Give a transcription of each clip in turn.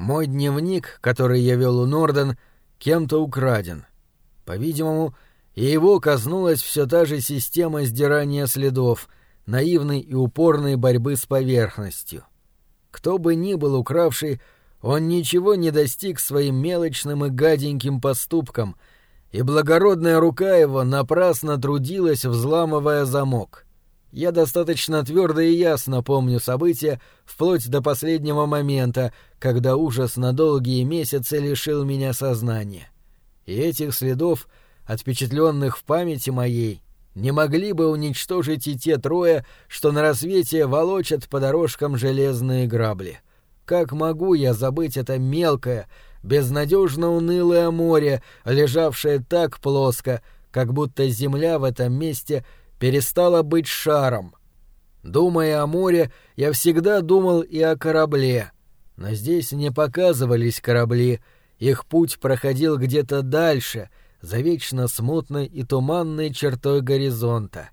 Мой дневник, который я вел у Норден, кем-то украден. По-видимому, и его коснулась все та же система сдирания следов, наивной и упорной борьбы с поверхностью. Кто бы ни был укравший, он ничего не достиг своим мелочным и гаденьким поступкам, и благородная рука его напрасно трудилась, взламывая замок. Я достаточно твердо и ясно помню события вплоть до последнего момента, когда ужас на долгие месяцы лишил меня сознания. И этих следов, отпечатленных в памяти моей, не могли бы уничтожить и те трое, что на рассвете волочат по дорожкам железные грабли. Как могу я забыть это мелкое, безнадежно унылое море, лежавшее так плоско, как будто земля в этом месте — перестала быть шаром. Думая о море, я всегда думал и о корабле. Но здесь не показывались корабли, их путь проходил где-то дальше, за вечно смутной и туманной чертой горизонта.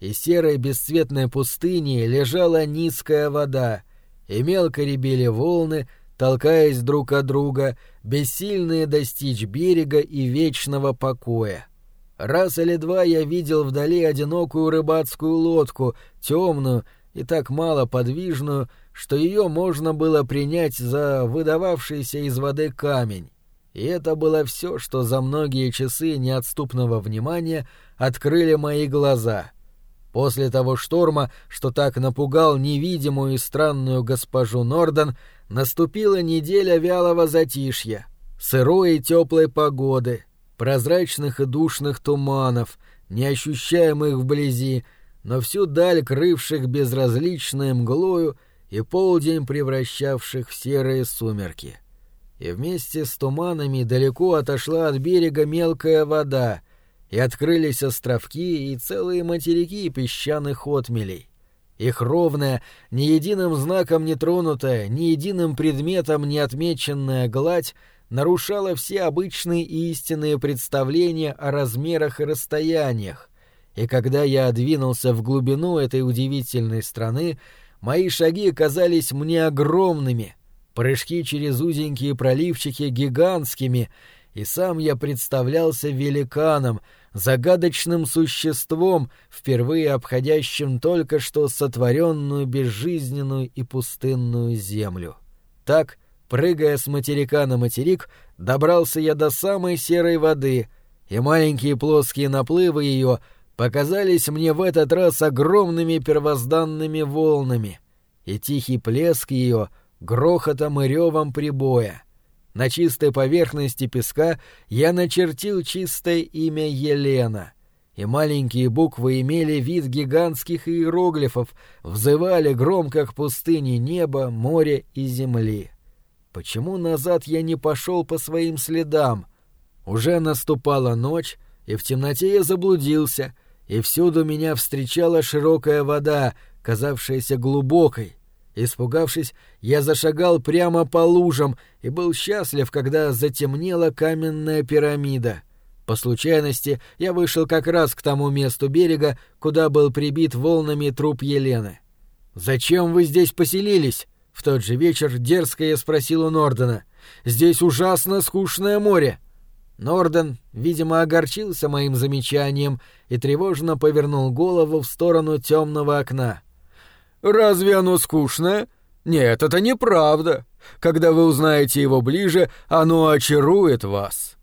И серой бесцветной пустыни лежала низкая вода, и мелко ребели волны, толкаясь друг от друга, бессильные достичь берега и вечного покоя. Раз или два я видел вдали одинокую рыбацкую лодку, темную и так мало подвижную, что ее можно было принять за выдававшийся из воды камень. И это было все, что за многие часы неотступного внимания открыли мои глаза. После того шторма, что так напугал невидимую и странную госпожу Норден, наступила неделя вялого затишья, сырой и теплой погоды — прозрачных и душных туманов, неощущаемых вблизи, но всю даль крывших безразличной мглою и полдень превращавших в серые сумерки. И вместе с туманами далеко отошла от берега мелкая вода, и открылись островки и целые материки песчаных отмелей. Их ровная, ни единым знаком не тронутая, ни единым предметом не отмеченная гладь — нарушала все обычные и истинные представления о размерах и расстояниях, и когда я двинулся в глубину этой удивительной страны, мои шаги казались мне огромными, прыжки через узенькие проливчики гигантскими, и сам я представлялся великаном, загадочным существом, впервые обходящим только что сотворенную безжизненную и пустынную землю. Так — Прыгая с материка на материк, добрался я до самой серой воды, и маленькие плоские наплывы ее показались мне в этот раз огромными первозданными волнами, и тихий плеск ее грохотом и ревом прибоя. На чистой поверхности песка я начертил чистое имя Елена, и маленькие буквы имели вид гигантских иероглифов, взывали громко к пустыне неба, моря и земли. Почему назад я не пошел по своим следам? Уже наступала ночь, и в темноте я заблудился, и всюду меня встречала широкая вода, казавшаяся глубокой. Испугавшись, я зашагал прямо по лужам и был счастлив, когда затемнела каменная пирамида. По случайности я вышел как раз к тому месту берега, куда был прибит волнами труп Елены. «Зачем вы здесь поселились?» В тот же вечер дерзко я спросил у Нордена. «Здесь ужасно скучное море». Норден, видимо, огорчился моим замечанием и тревожно повернул голову в сторону темного окна. «Разве оно скучное? Нет, это неправда. Когда вы узнаете его ближе, оно очарует вас».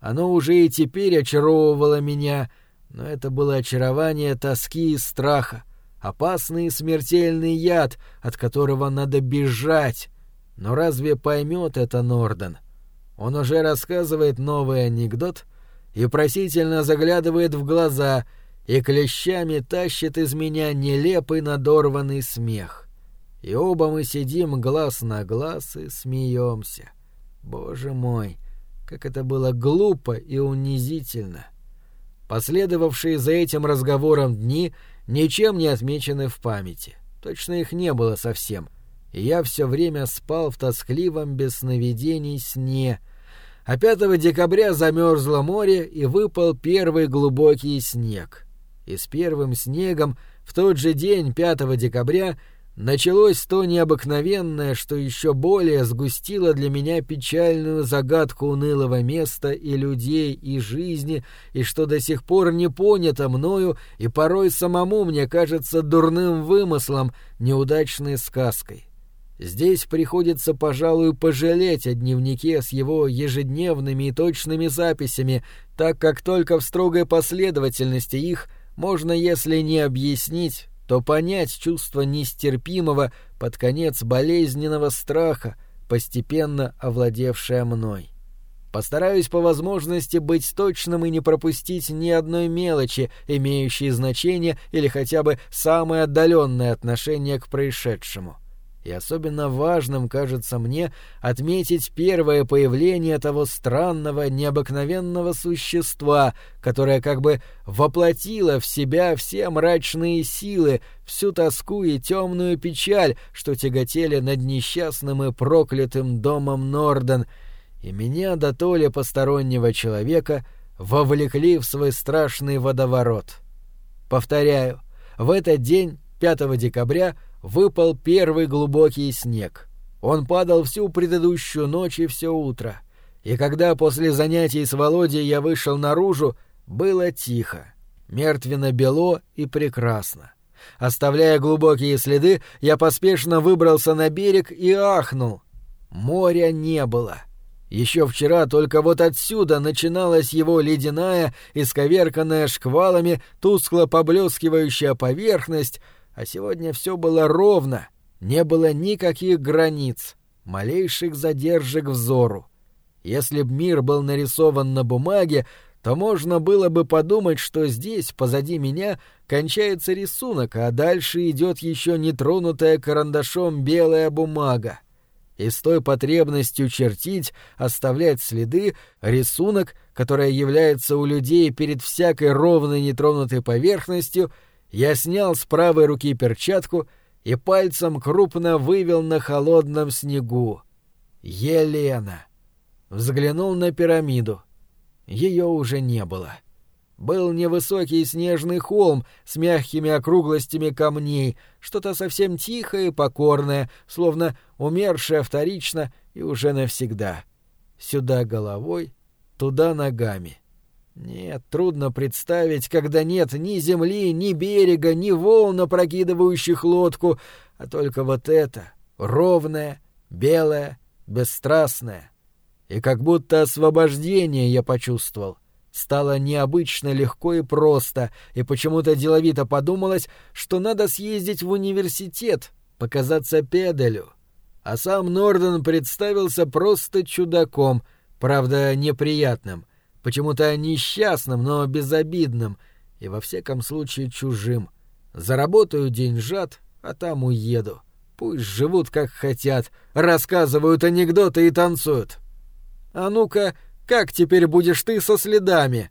Оно уже и теперь очаровывало меня, но это было очарование тоски и страха опасный и смертельный яд, от которого надо бежать. Но разве поймет это Норден? Он уже рассказывает новый анекдот и просительно заглядывает в глаза и клещами тащит из меня нелепый надорванный смех. И оба мы сидим глаз на глаз и смеемся. Боже мой, как это было глупо и унизительно. Последовавшие за этим разговором дни — ничем не отмечены в памяти. Точно их не было совсем. И я все время спал в тоскливом без сновидений сне. А 5 декабря замерзло море и выпал первый глубокий снег. И с первым снегом в тот же день, 5 декабря, началось то необыкновенное, что еще более сгустило для меня печальную загадку унылого места и людей, и жизни, и что до сих пор не понято мною, и порой самому мне кажется дурным вымыслом, неудачной сказкой. Здесь приходится, пожалуй, пожалеть о дневнике с его ежедневными и точными записями, так как только в строгой последовательности их можно, если не объяснить, то понять чувство нестерпимого под конец болезненного страха, постепенно овладевшее мной. Постараюсь по возможности быть точным и не пропустить ни одной мелочи, имеющей значение или хотя бы самое отдаленное отношение к происшедшему и особенно важным кажется мне отметить первое появление того странного, необыкновенного существа, которое как бы воплотило в себя все мрачные силы, всю тоску и темную печаль, что тяготели над несчастным и проклятым домом Норден, и меня до толи постороннего человека вовлекли в свой страшный водоворот. Повторяю, в этот день, 5 декабря, выпал первый глубокий снег. Он падал всю предыдущую ночь и все утро. И когда после занятий с Володей я вышел наружу, было тихо, мертвенно-бело и прекрасно. Оставляя глубокие следы, я поспешно выбрался на берег и ахнул. Моря не было. Еще вчера только вот отсюда начиналась его ледяная, исковерканная шквалами, тускло поблескивающая поверхность, а сегодня все было ровно, не было никаких границ, малейших задержек взору. Если б мир был нарисован на бумаге, то можно было бы подумать, что здесь, позади меня, кончается рисунок, а дальше идет еще нетронутая карандашом белая бумага. И с той потребностью чертить, оставлять следы, рисунок, которая является у людей перед всякой ровной нетронутой поверхностью — я снял с правой руки перчатку и пальцем крупно вывел на холодном снегу. Елена. Взглянул на пирамиду. Ее уже не было. Был невысокий снежный холм с мягкими округлостями камней, что-то совсем тихое и покорное, словно умершее вторично и уже навсегда. Сюда головой, туда ногами. — нет, трудно представить, когда нет ни земли, ни берега, ни волн, опрокидывающих лодку, а только вот это, ровное, белое, бесстрастное. И как будто освобождение я почувствовал. Стало необычно легко и просто, и почему-то деловито подумалось, что надо съездить в университет, показаться педалю. А сам Норден представился просто чудаком, правда, неприятным — почему-то несчастным, но безобидным и во всяком случае чужим. Заработаю деньжат, а там уеду. Пусть живут как хотят, рассказывают анекдоты и танцуют. А ну-ка, как теперь будешь ты со следами?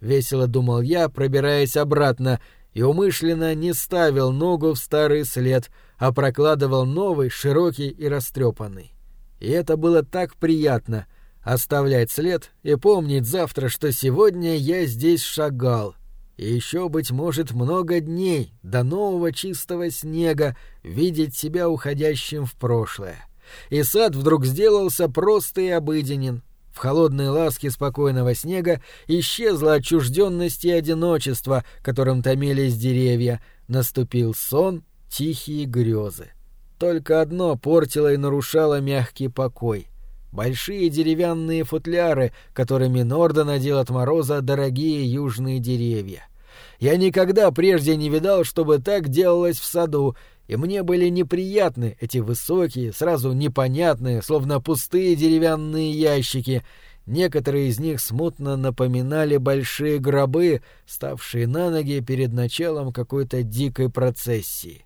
Весело думал я, пробираясь обратно, и умышленно не ставил ногу в старый след, а прокладывал новый, широкий и растрепанный. И это было так приятно — оставлять след и помнить завтра, что сегодня я здесь шагал. И еще, быть может, много дней до нового чистого снега видеть себя уходящим в прошлое. И сад вдруг сделался просто и обыденен. В холодной ласке спокойного снега исчезла отчужденность и одиночество, которым томились деревья. Наступил сон, тихие грезы. Только одно портило и нарушало мягкий покой — большие деревянные футляры, которыми Норда надел от мороза дорогие южные деревья. Я никогда прежде не видал, чтобы так делалось в саду, и мне были неприятны эти высокие, сразу непонятные, словно пустые деревянные ящики. Некоторые из них смутно напоминали большие гробы, ставшие на ноги перед началом какой-то дикой процессии.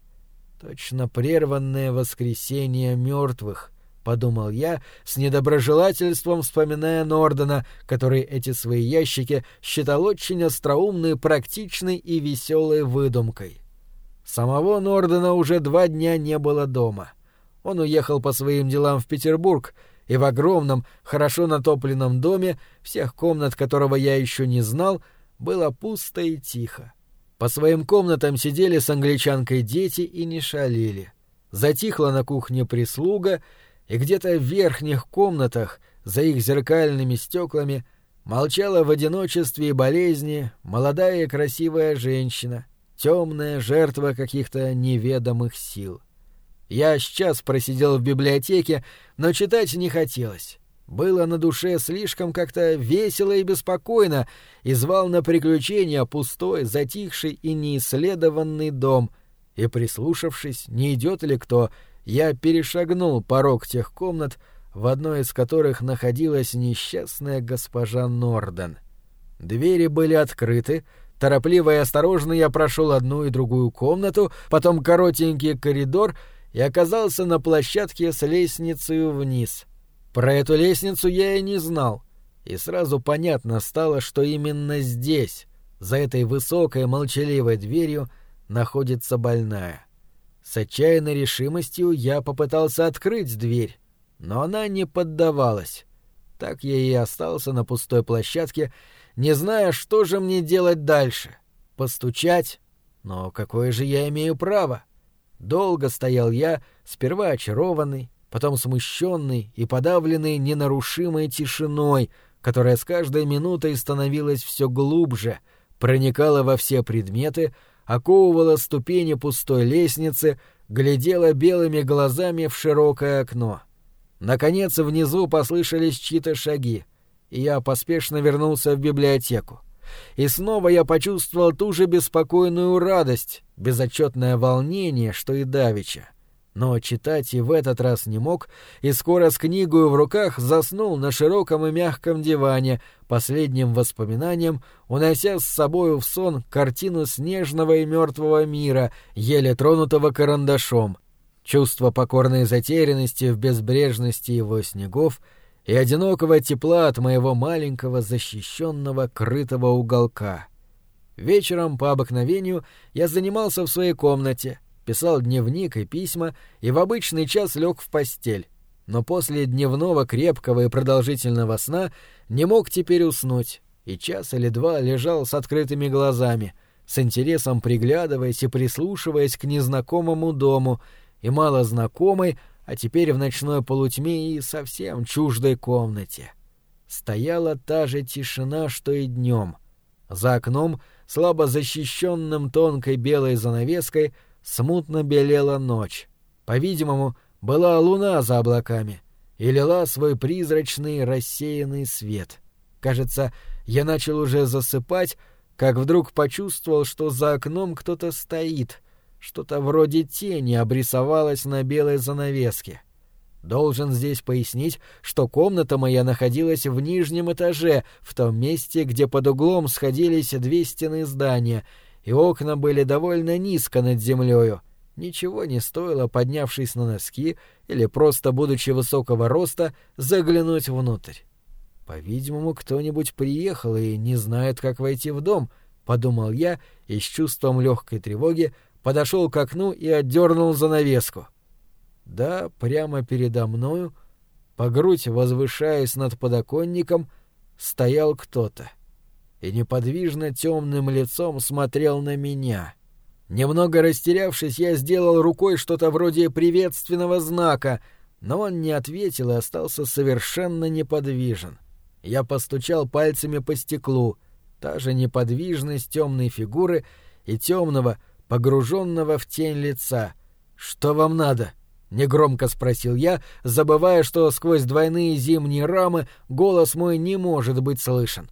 Точно прерванное воскресение мертвых — подумал я, с недоброжелательством вспоминая Нордена, который эти свои ящики считал очень остроумной, практичной и веселой выдумкой. Самого Нордена уже два дня не было дома. Он уехал по своим делам в Петербург, и в огромном, хорошо натопленном доме, всех комнат которого я еще не знал, было пусто и тихо. По своим комнатам сидели с англичанкой дети и не шалили — затихла на кухне прислуга, и где-то в верхних комнатах, за их зеркальными стеклами, молчала в одиночестве и болезни молодая и красивая женщина, темная жертва каких-то неведомых сил. Я сейчас просидел в библиотеке, но читать не хотелось. Было на душе слишком как-то весело и беспокойно, и звал на приключения пустой, затихший и неисследованный дом. И, прислушавшись, не идет ли кто, я перешагнул порог тех комнат, в одной из которых находилась несчастная госпожа Норден. Двери были открыты, торопливо и осторожно я прошел одну и другую комнату, потом коротенький коридор и оказался на площадке с лестницей вниз — про эту лестницу я и не знал, и сразу понятно стало, что именно здесь, за этой высокой молчаливой дверью, находится больная. С отчаянной решимостью я попытался открыть дверь, но она не поддавалась. Так я и остался на пустой площадке, не зная, что же мне делать дальше. Постучать? Но какое же я имею право? Долго стоял я, сперва очарованный, потом смущенный и подавленный ненарушимой тишиной, которая с каждой минутой становилась все глубже, проникала во все предметы, оковывала ступени пустой лестницы, глядела белыми глазами в широкое окно. Наконец внизу послышались чьи-то шаги, и я поспешно вернулся в библиотеку. И снова я почувствовал ту же беспокойную радость, безотчетное волнение, что и давеча но читать и в этот раз не мог, и скоро с книгой в руках заснул на широком и мягком диване, последним воспоминанием, унося с собою в сон картину снежного и мертвого мира, еле тронутого карандашом. Чувство покорной затерянности в безбрежности его снегов и одинокого тепла от моего маленького защищенного крытого уголка. Вечером, по обыкновению, я занимался в своей комнате — писал дневник и письма и в обычный час лег в постель. Но после дневного крепкого и продолжительного сна не мог теперь уснуть, и час или два лежал с открытыми глазами, с интересом приглядываясь и прислушиваясь к незнакомому дому, и мало знакомой, а теперь в ночной полутьме и совсем чуждой комнате. Стояла та же тишина, что и днем. За окном, слабо защищенным тонкой белой занавеской, смутно белела ночь. По-видимому, была луна за облаками и лила свой призрачный рассеянный свет. Кажется, я начал уже засыпать, как вдруг почувствовал, что за окном кто-то стоит. Что-то вроде тени обрисовалось на белой занавеске. Должен здесь пояснить, что комната моя находилась в нижнем этаже, в том месте, где под углом сходились две стены здания — и окна были довольно низко над землею. Ничего не стоило, поднявшись на носки или просто будучи высокого роста, заглянуть внутрь. По-видимому, кто-нибудь приехал и не знает, как войти в дом, подумал я и с чувством легкой тревоги подошел к окну и отдернул занавеску. Да, прямо передо мною, по грудь возвышаясь над подоконником, стоял кто-то и неподвижно темным лицом смотрел на меня. Немного растерявшись, я сделал рукой что-то вроде приветственного знака, но он не ответил и остался совершенно неподвижен. Я постучал пальцами по стеклу, та же неподвижность темной фигуры и темного, погруженного в тень лица. «Что вам надо?» — негромко спросил я, забывая, что сквозь двойные зимние рамы голос мой не может быть слышен.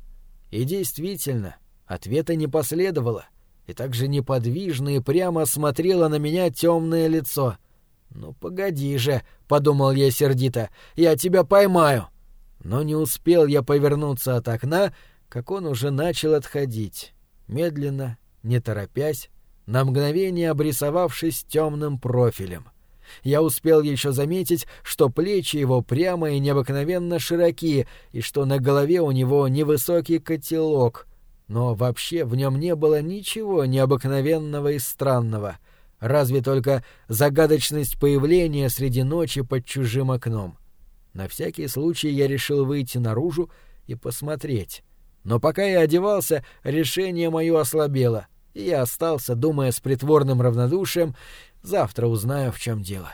И действительно, ответа не последовало, и так же неподвижно и прямо смотрело на меня темное лицо. «Ну, погоди же», — подумал я сердито, — «я тебя поймаю». Но не успел я повернуться от окна, как он уже начал отходить, медленно, не торопясь, на мгновение обрисовавшись темным профилем. Я успел еще заметить, что плечи его прямо и необыкновенно широкие, и что на голове у него невысокий котелок. Но вообще в нем не было ничего необыкновенного и странного, разве только загадочность появления среди ночи под чужим окном. На всякий случай я решил выйти наружу и посмотреть. Но пока я одевался, решение мое ослабело, и я остался, думая с притворным равнодушием, Завтра узнаю, в чем дело.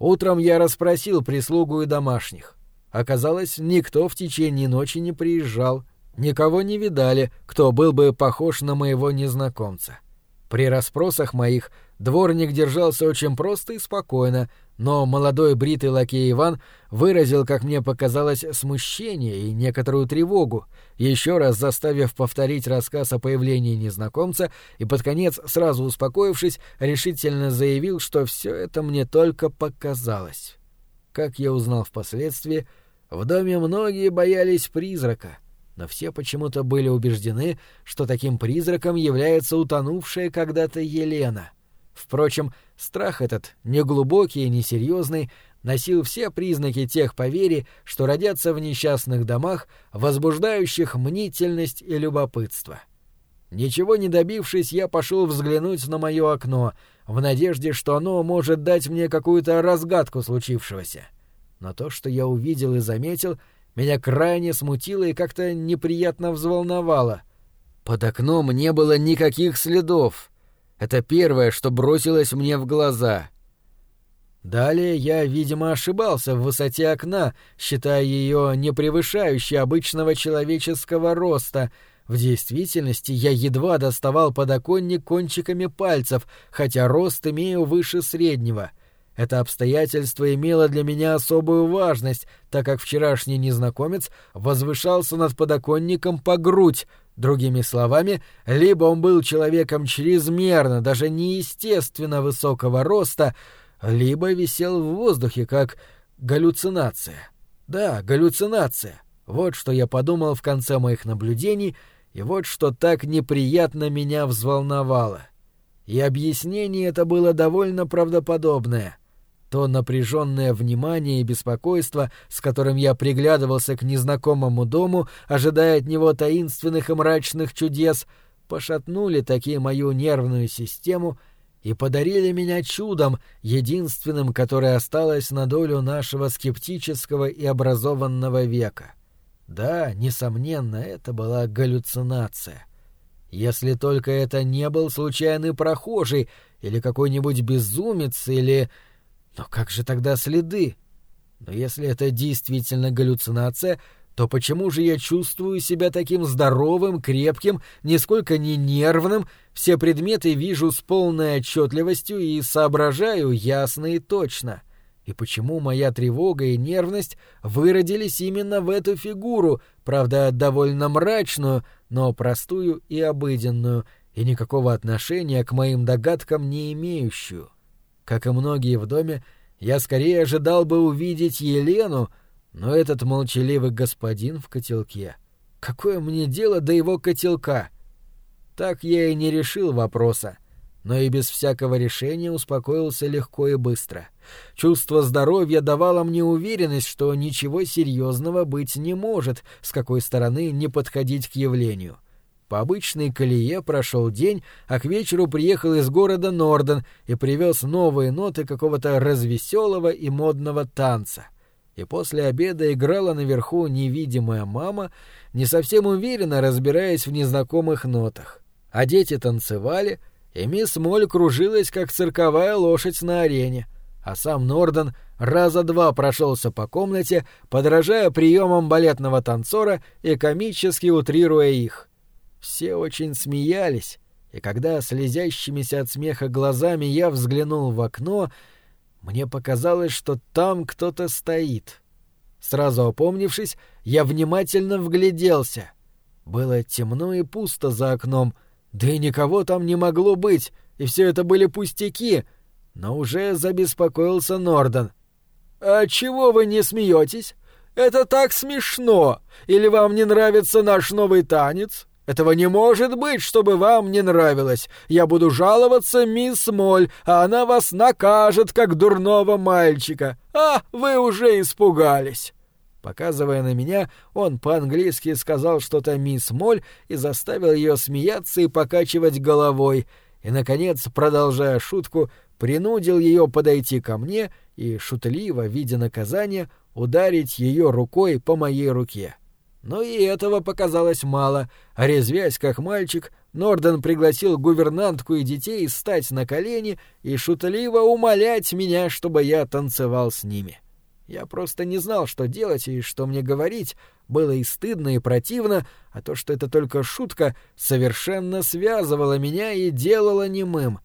Утром я расспросил прислугу и домашних. Оказалось, никто в течение ночи не приезжал, никого не видали, кто был бы похож на моего незнакомца. При расспросах моих дворник держался очень просто и спокойно, но молодой бритый лакей Иван выразил, как мне показалось, смущение и некоторую тревогу, еще раз заставив повторить рассказ о появлении незнакомца и под конец, сразу успокоившись, решительно заявил, что все это мне только показалось. Как я узнал впоследствии, в доме многие боялись призрака, но все почему-то были убеждены, что таким призраком является утонувшая когда-то Елена. Впрочем, страх этот, неглубокий и несерьезный, носил все признаки тех поверий, что родятся в несчастных домах, возбуждающих мнительность и любопытство. Ничего не добившись, я пошел взглянуть на мое окно, в надежде, что оно может дать мне какую-то разгадку случившегося. Но то, что я увидел и заметил, меня крайне смутило и как-то неприятно взволновало. Под окном не было никаких следов — это первое, что бросилось мне в глаза. Далее я, видимо, ошибался в высоте окна, считая ее не превышающей обычного человеческого роста. В действительности я едва доставал подоконник кончиками пальцев, хотя рост имею выше среднего. Это обстоятельство имело для меня особую важность, так как вчерашний незнакомец возвышался над подоконником по грудь, Другими словами, либо он был человеком чрезмерно, даже неестественно высокого роста, либо висел в воздухе как галлюцинация. Да, галлюцинация. Вот что я подумал в конце моих наблюдений, и вот что так неприятно меня взволновало. И объяснение это было довольно правдоподобное — то напряженное внимание и беспокойство, с которым я приглядывался к незнакомому дому, ожидая от него таинственных и мрачных чудес, пошатнули такие мою нервную систему и подарили меня чудом, единственным, которое осталось на долю нашего скептического и образованного века. Да, несомненно, это была галлюцинация. Если только это не был случайный прохожий или какой-нибудь безумец или но как же тогда следы? Но если это действительно галлюцинация, то почему же я чувствую себя таким здоровым, крепким, нисколько не нервным, все предметы вижу с полной отчетливостью и соображаю ясно и точно? И почему моя тревога и нервность выродились именно в эту фигуру, правда, довольно мрачную, но простую и обыденную, и никакого отношения к моим догадкам не имеющую? Как и многие в доме, я скорее ожидал бы увидеть Елену, но этот молчаливый господин в котелке. Какое мне дело до его котелка? Так я и не решил вопроса, но и без всякого решения успокоился легко и быстро. Чувство здоровья давало мне уверенность, что ничего серьезного быть не может, с какой стороны не подходить к явлению. По обычной колее прошел день, а к вечеру приехал из города Норден и привез новые ноты какого-то развеселого и модного танца. И после обеда играла наверху невидимая мама, не совсем уверенно разбираясь в незнакомых нотах. А дети танцевали, и мисс Моль кружилась, как цирковая лошадь на арене, а сам Норден раза два прошелся по комнате, подражая приемам балетного танцора и комически утрируя их — все очень смеялись, и когда слезящимися от смеха глазами я взглянул в окно, мне показалось, что там кто-то стоит. Сразу опомнившись, я внимательно вгляделся. Было темно и пусто за окном, да и никого там не могло быть, и все это были пустяки, но уже забеспокоился Норден. «А чего вы не смеетесь? Это так смешно! Или вам не нравится наш новый танец? Этого не может быть, чтобы вам не нравилось. Я буду жаловаться мисс Моль, а она вас накажет, как дурного мальчика. А, вы уже испугались». Показывая на меня, он по-английски сказал что-то мисс Моль и заставил ее смеяться и покачивать головой, и, наконец, продолжая шутку, принудил ее подойти ко мне и, шутливо, видя наказание, ударить ее рукой по моей руке. Но и этого показалось мало, резвясь как мальчик, Норден пригласил гувернантку и детей стать на колени и шутливо умолять меня, чтобы я танцевал с ними. Я просто не знал, что делать и что мне говорить, было и стыдно, и противно, а то, что это только шутка, совершенно связывало меня и делало немым.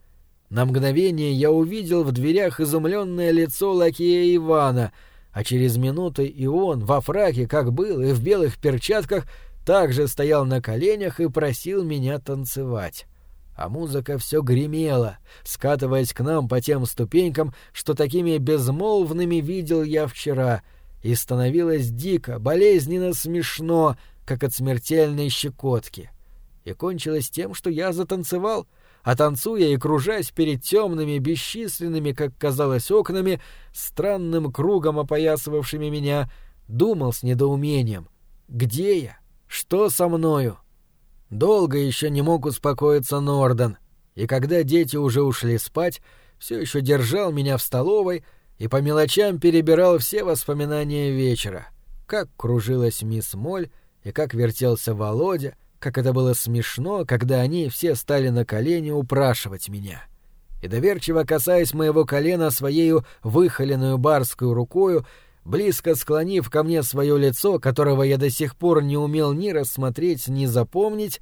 На мгновение я увидел в дверях изумленное лицо лакея Ивана — а через минуту и он, во фраке, как был, и в белых перчатках, также стоял на коленях и просил меня танцевать. А музыка все гремела, скатываясь к нам по тем ступенькам, что такими безмолвными видел я вчера, и становилось дико, болезненно смешно, как от смертельной щекотки. И кончилось тем, что я затанцевал — а танцуя и кружась перед темными, бесчисленными, как казалось, окнами, странным кругом опоясывавшими меня, думал с недоумением. «Где я? Что со мною?» Долго еще не мог успокоиться Норден, и когда дети уже ушли спать, все еще держал меня в столовой и по мелочам перебирал все воспоминания вечера. Как кружилась мисс Моль, и как вертелся Володя, как это было смешно, когда они все стали на колени упрашивать меня. И доверчиво касаясь моего колена своею выхоленную барскую рукою, близко склонив ко мне свое лицо, которого я до сих пор не умел ни рассмотреть, ни запомнить,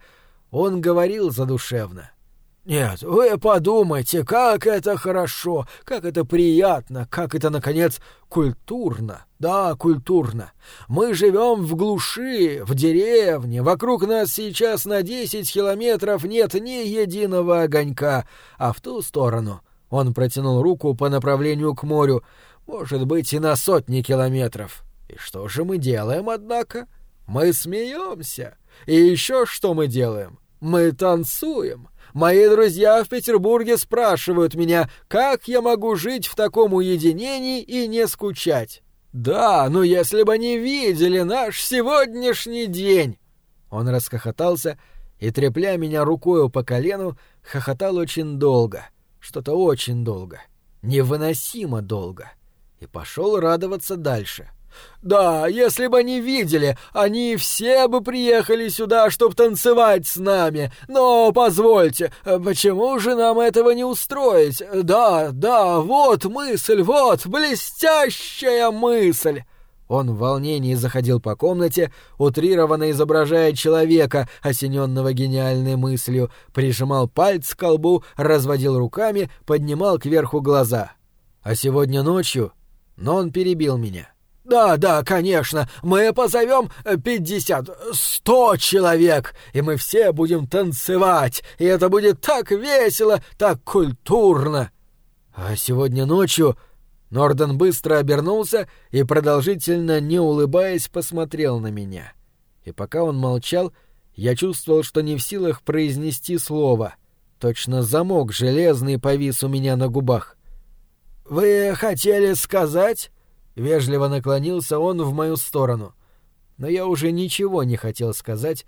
он говорил задушевно — нет, вы подумайте, как это хорошо, как это приятно, как это, наконец, культурно. Да, культурно. Мы живем в глуши, в деревне, вокруг нас сейчас на десять километров нет ни единого огонька, а в ту сторону он протянул руку по направлению к морю, может быть, и на сотни километров. И что же мы делаем, однако? Мы смеемся. И еще что мы делаем? Мы танцуем. Мои друзья в Петербурге спрашивают меня, как я могу жить в таком уединении и не скучать. Да, но если бы они видели наш сегодняшний день. Он расхохотался и, трепля меня рукою по колену, хохотал очень долго, что-то очень долго, невыносимо долго, и пошел радоваться дальше — да, если бы они видели, они все бы приехали сюда, чтобы танцевать с нами. Но позвольте, почему же нам этого не устроить? Да, да, вот мысль, вот блестящая мысль. Он в волнении заходил по комнате, утрированно изображая человека, осененного гениальной мыслью, прижимал пальцы к колбу, разводил руками, поднимал кверху глаза. А сегодня ночью... Но он перебил меня. — «Да, да, конечно, мы позовем э, пятьдесят, сто человек, и мы все будем танцевать, и это будет так весело, так культурно!» А сегодня ночью Норден быстро обернулся и, продолжительно не улыбаясь, посмотрел на меня. И пока он молчал, я чувствовал, что не в силах произнести слово. Точно замок железный повис у меня на губах. «Вы хотели сказать?» Вежливо наклонился он в мою сторону. Но я уже ничего не хотел сказать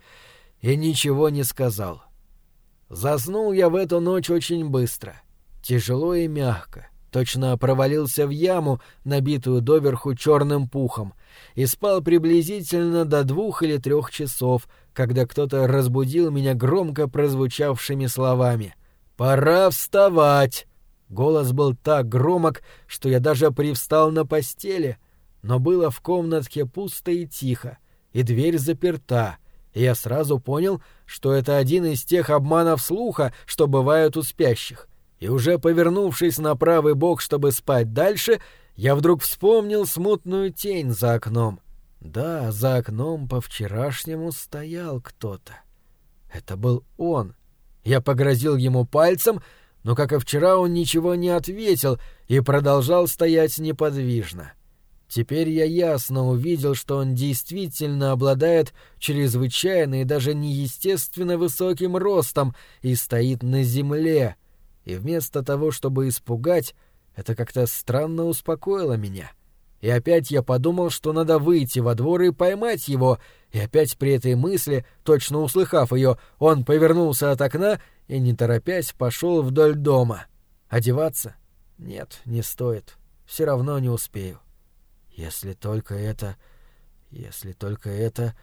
и ничего не сказал. Заснул я в эту ночь очень быстро, тяжело и мягко. Точно провалился в яму, набитую доверху черным пухом, и спал приблизительно до двух или трех часов, когда кто-то разбудил меня громко прозвучавшими словами «Пора вставать!» Голос был так громок, что я даже привстал на постели, но было в комнатке пусто и тихо, и дверь заперта, и я сразу понял, что это один из тех обманов слуха, что бывают у спящих. И уже повернувшись на правый бок, чтобы спать дальше, я вдруг вспомнил смутную тень за окном. Да, за окном по-вчерашнему стоял кто-то. Это был он. Я погрозил ему пальцем — но, как и вчера, он ничего не ответил и продолжал стоять неподвижно. Теперь я ясно увидел, что он действительно обладает чрезвычайно и даже неестественно высоким ростом и стоит на земле. И вместо того, чтобы испугать, это как-то странно успокоило меня. И опять я подумал, что надо выйти во двор и поймать его, и опять при этой мысли, точно услыхав ее, он повернулся от окна и, не торопясь, пошел вдоль дома. Одеваться? Нет, не стоит. Все равно не успею. Если только это... Если только это...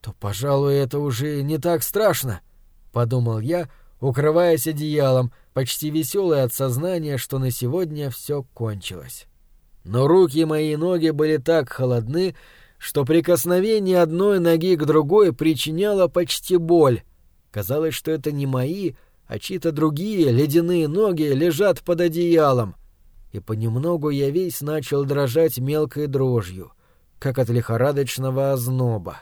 то, пожалуй, это уже не так страшно, — подумал я, укрываясь одеялом, почти веселый от сознания, что на сегодня все кончилось. Но руки мои и ноги были так холодны, что прикосновение одной ноги к другой причиняло почти боль. Казалось, что это не мои, а чьи-то другие ледяные ноги лежат под одеялом. И понемногу я весь начал дрожать мелкой дрожью, как от лихорадочного озноба.